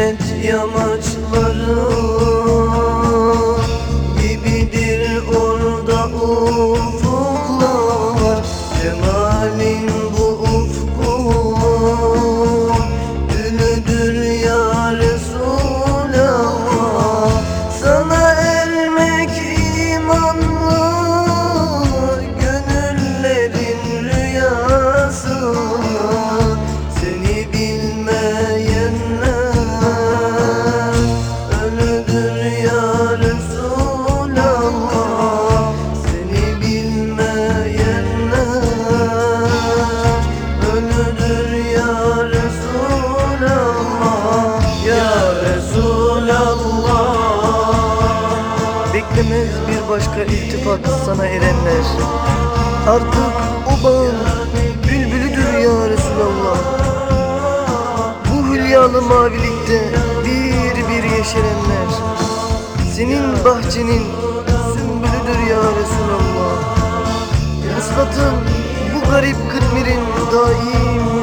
Cennet yamaçları bir başka iltifat sana erenler. Artık o bağın bülbülüdür ya Resulallah. Bu hülyalı mavilikte bir bir yeşerenler. Senin bahçenin sümbülüdür ya Resulallah. Vuslatın bu garip kıtmirin daim